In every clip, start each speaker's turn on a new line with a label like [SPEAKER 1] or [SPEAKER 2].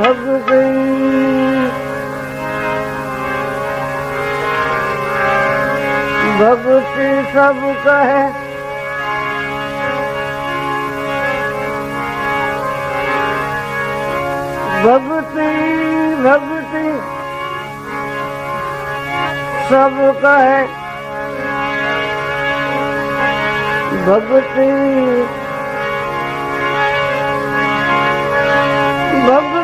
[SPEAKER 1] ભગ ગઈ ભગતી સબ કહે ભગતી ભગતી સબ કહે ભગતી ભગ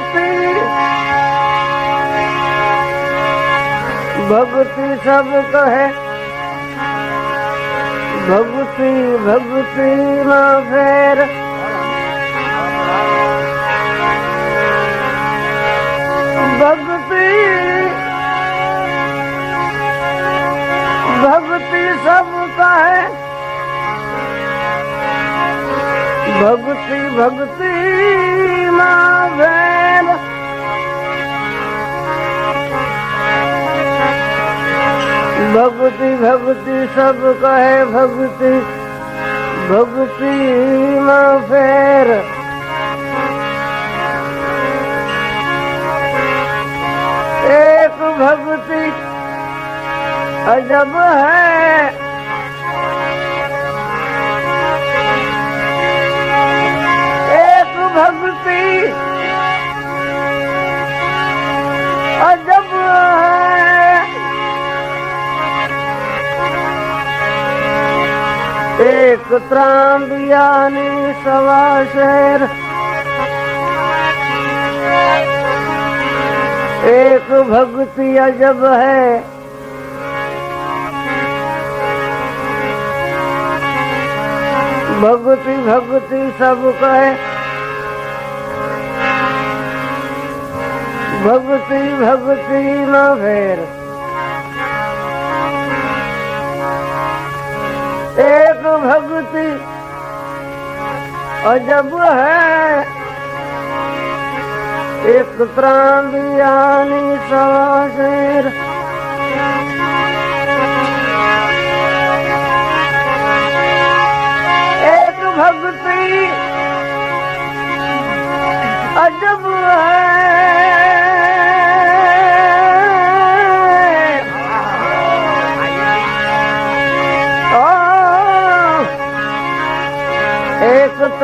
[SPEAKER 1] ભક્તિ સબ કહે. ભક્તિ ભક્તિ માં ફેર. ભક્તિ ભક્તિ સબ કહે. ભક્તિ ભક્તિ માં ફેર. ભગતી ભગતી સબ કહે ભગતી ભગતી માં ફેર એક ભગતી અજબ હૈ એક ભગતી અજબ હૈ एक त्रांबियानी सवा शेर एक भक्ति अजब है। भक्ति भक्ति सब कहे। भक्ति भक्ति न फेर। एक भक्ति अजब है एक प्राण दियानी सवा शेर एक भक्ति अजब है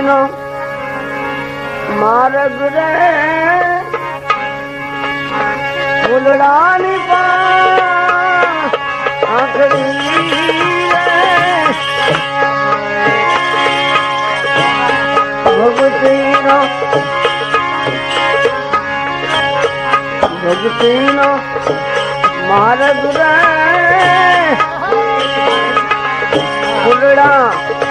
[SPEAKER 1] નો માર્ગ રે ફૂલડાની આખરી ભક્તિ નો ભક્તિ નો માર્ગ રે ફૂલડા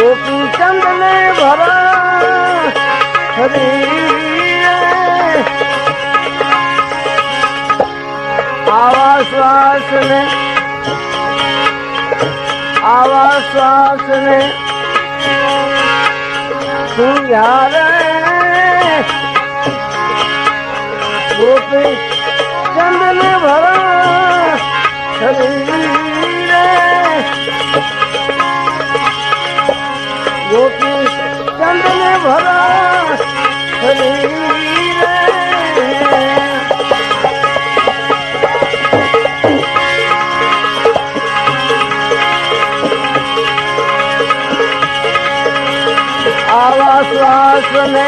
[SPEAKER 1] ગોપી ચંદ ને ભરા હરી આવા શ્વાસ ને આવા શ્વાસ ને તું ગોપી ચંદ ને ભરા. હરી ગોપી ચંદને ભરા આવા શ્વાસ ને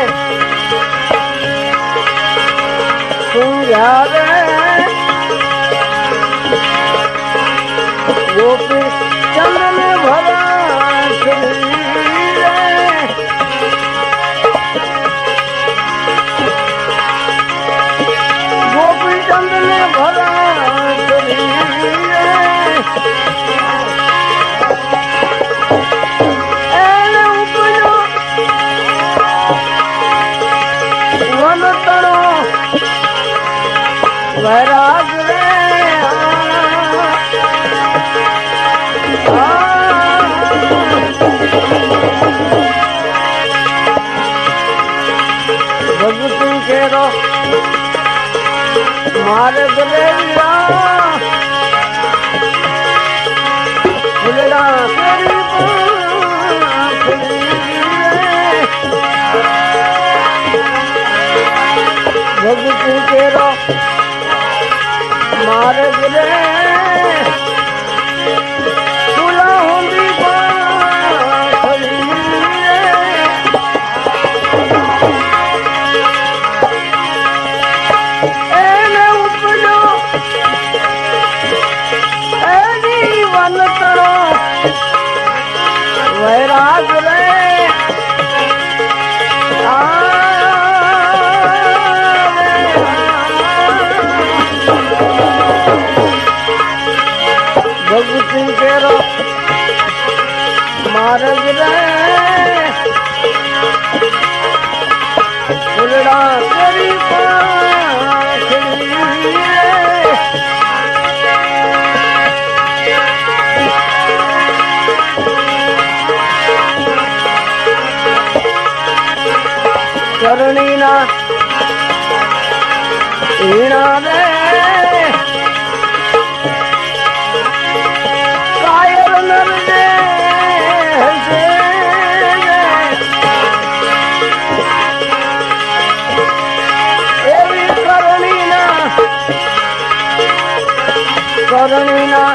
[SPEAKER 1] ધરણીના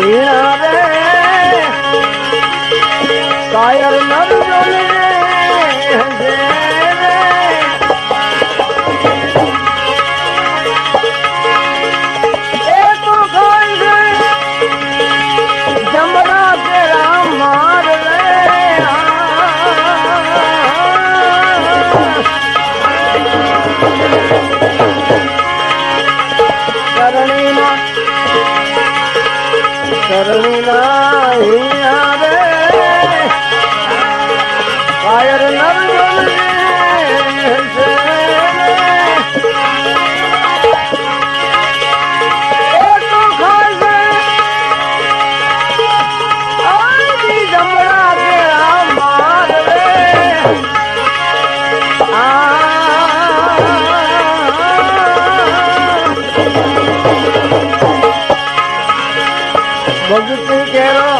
[SPEAKER 1] વીણા Bogutugero.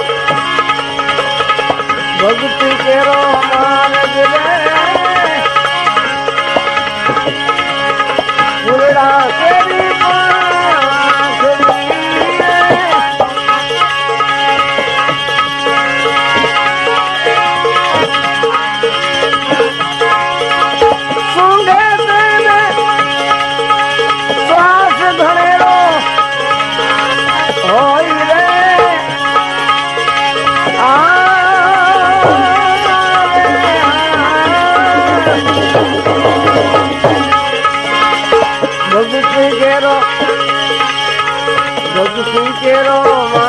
[SPEAKER 1] સિંચેરો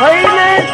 [SPEAKER 1] भई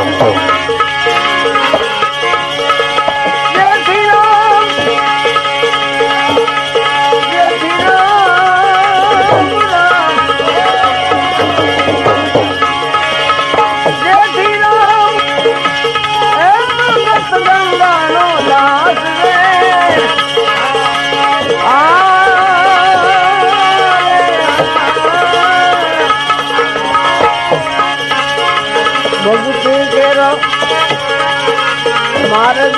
[SPEAKER 1] મારગ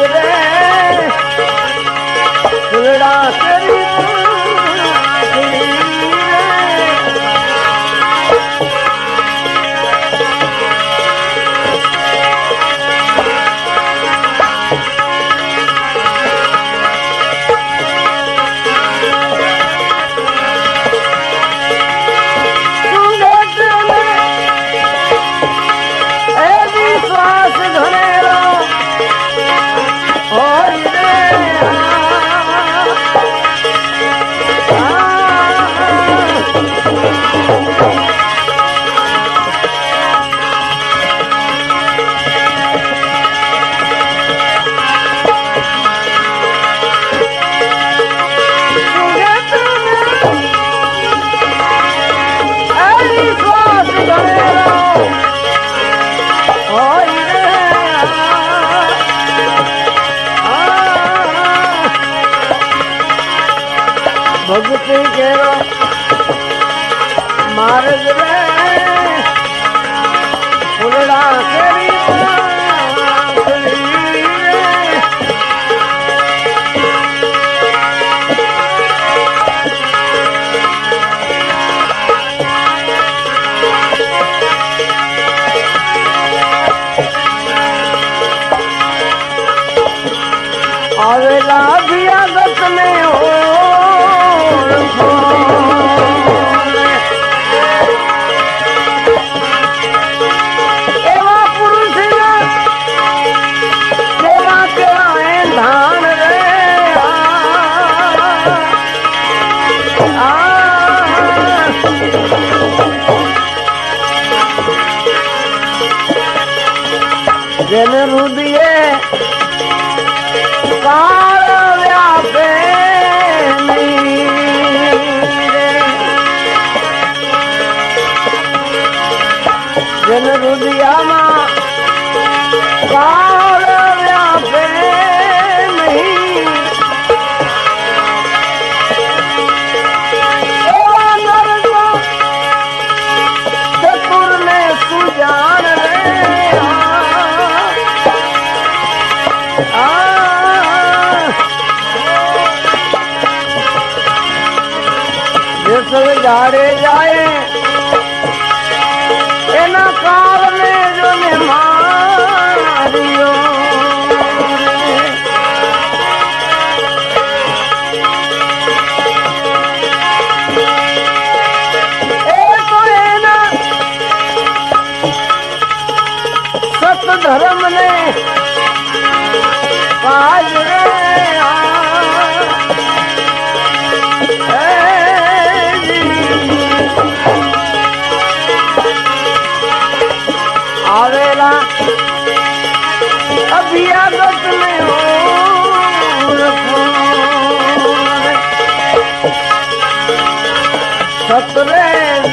[SPEAKER 1] જેન રુદિયે કાળ વ્યાપે સતરે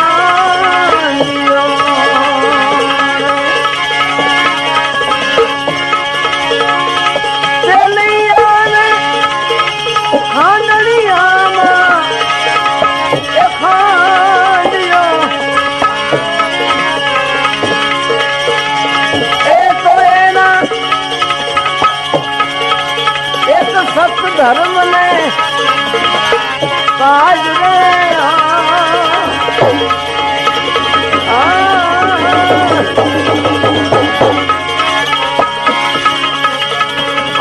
[SPEAKER 1] ધર્મ ને કાજ રે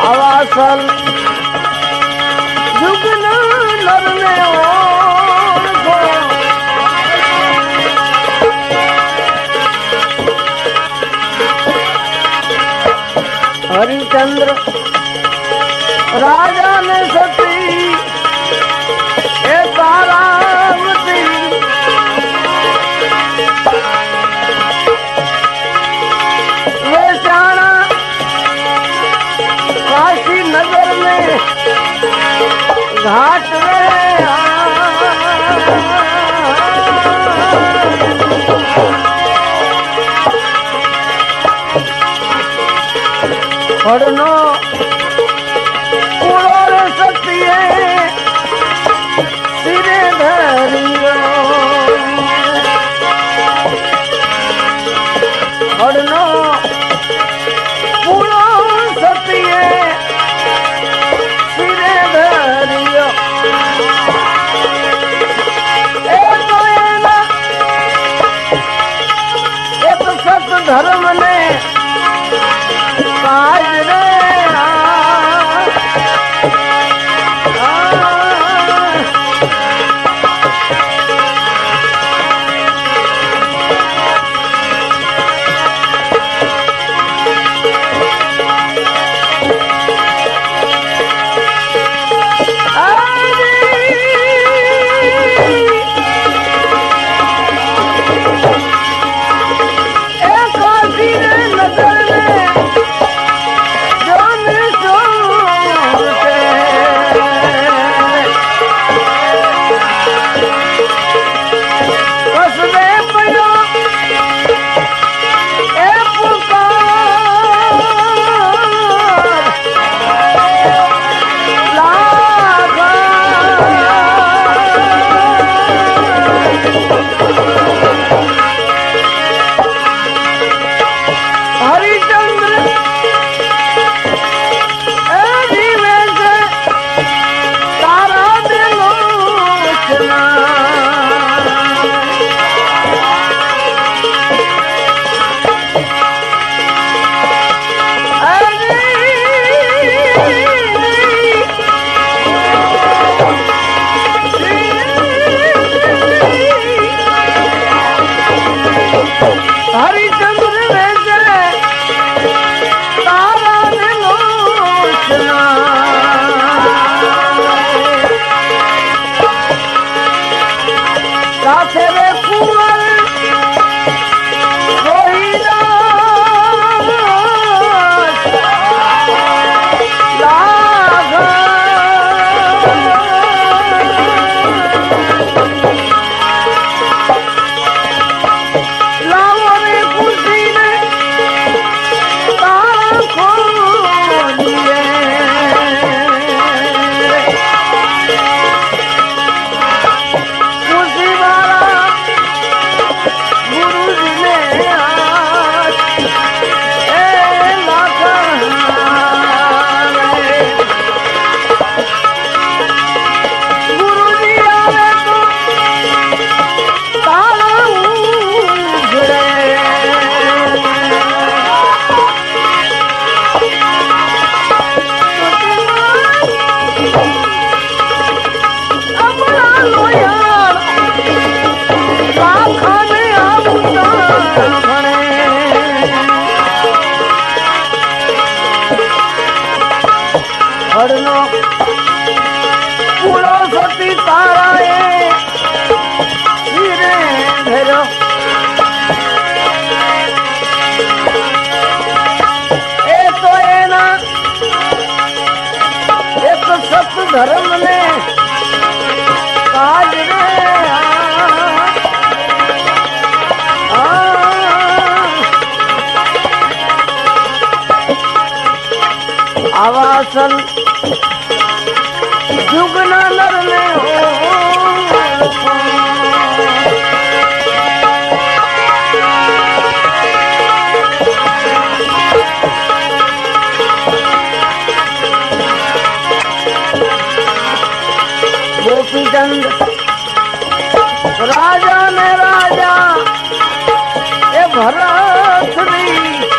[SPEAKER 1] આવા સર હરિચંદ્ર રાજા ને સતી એ તારાવતી વેચાણા કાશી નગર ને ઘાટ હરનો કૌશલ જુગના નરને હો ગોપીચંદ રાજા ને રાજા એ ભરત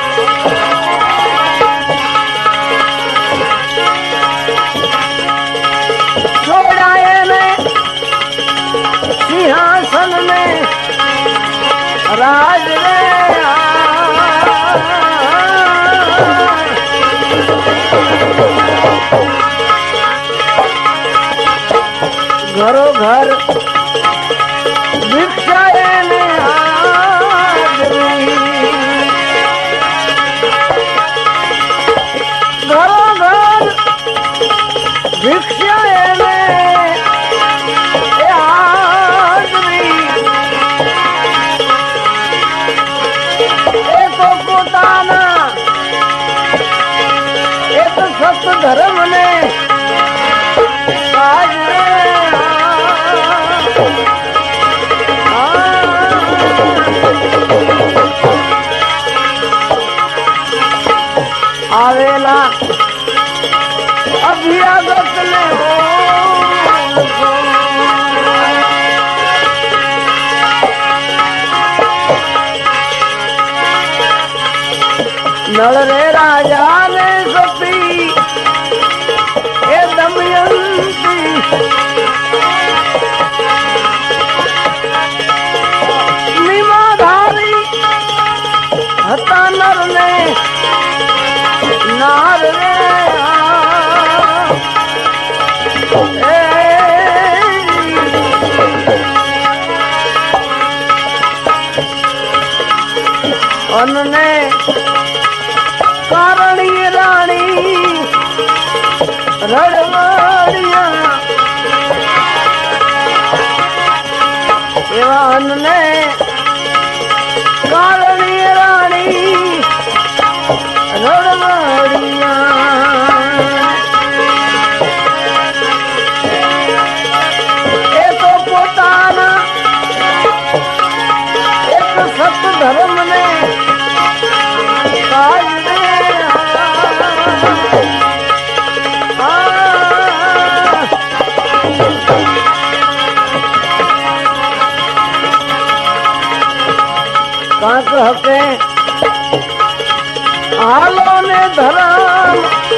[SPEAKER 1] અનને ધરા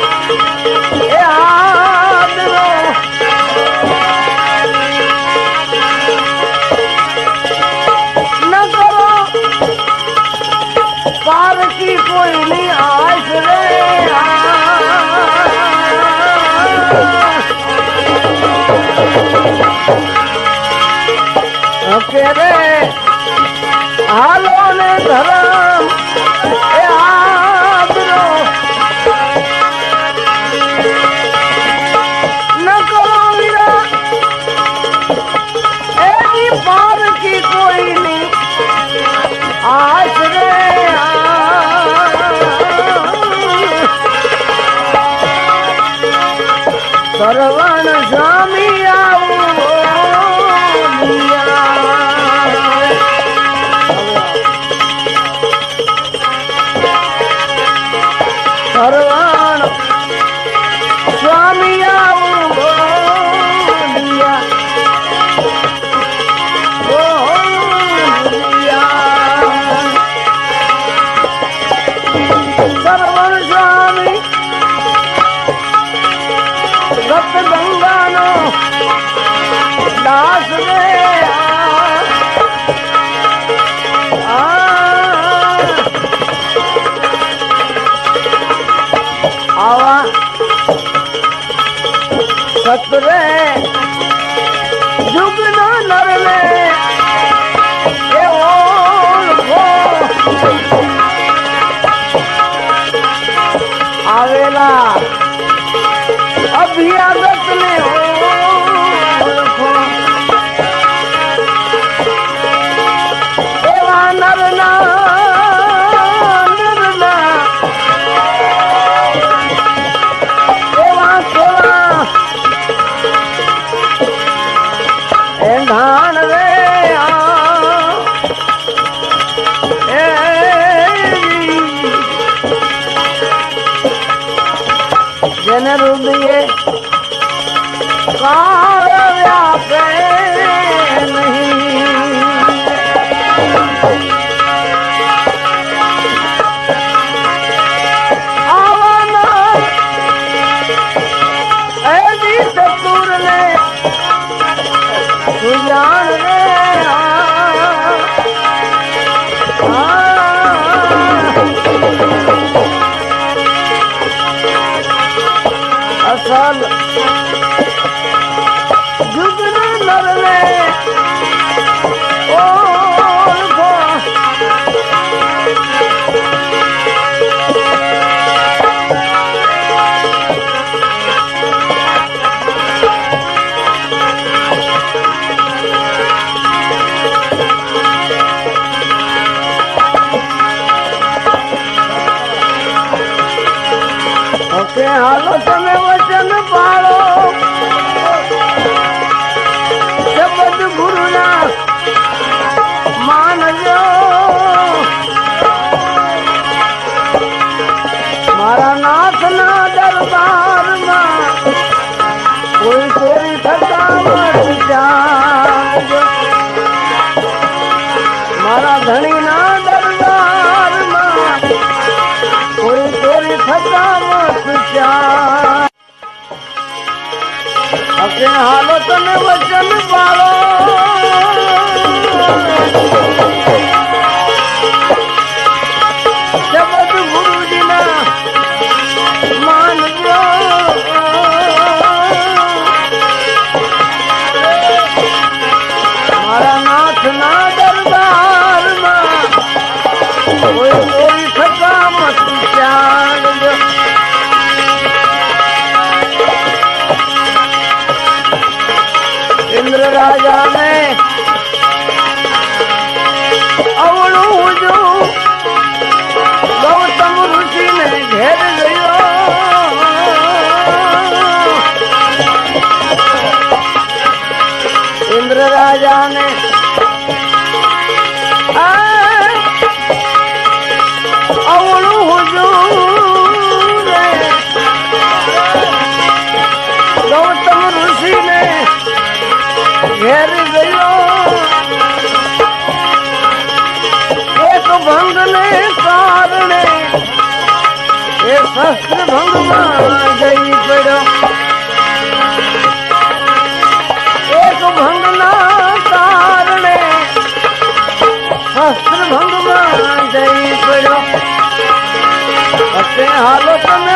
[SPEAKER 1] બંધાણ રે જેને રૂપિયે હાલો वचन वचन बाळा ભંગમાં જઈ પડ્યો. એક ભંગના કારણે શસ્ત્ર ભંગમાં જઈ પડ્યો. હાલો તમે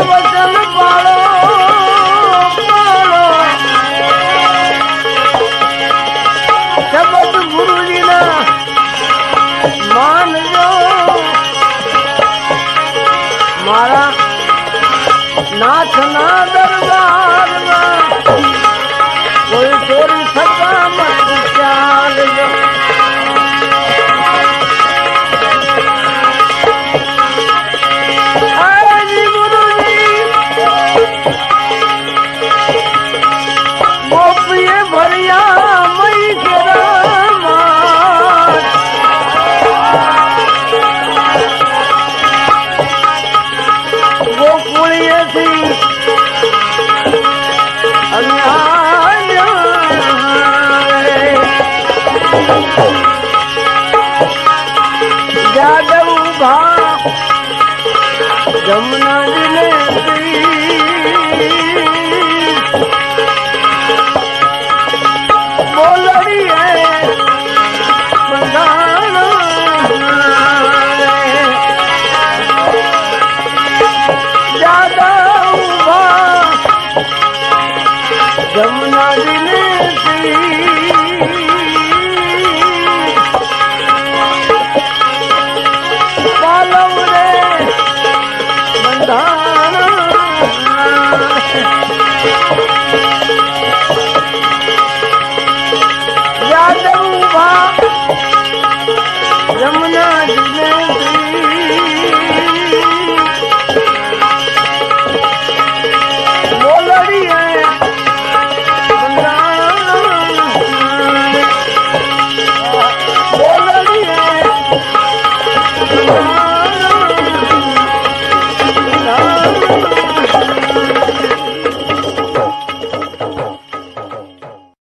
[SPEAKER 1] Ramana.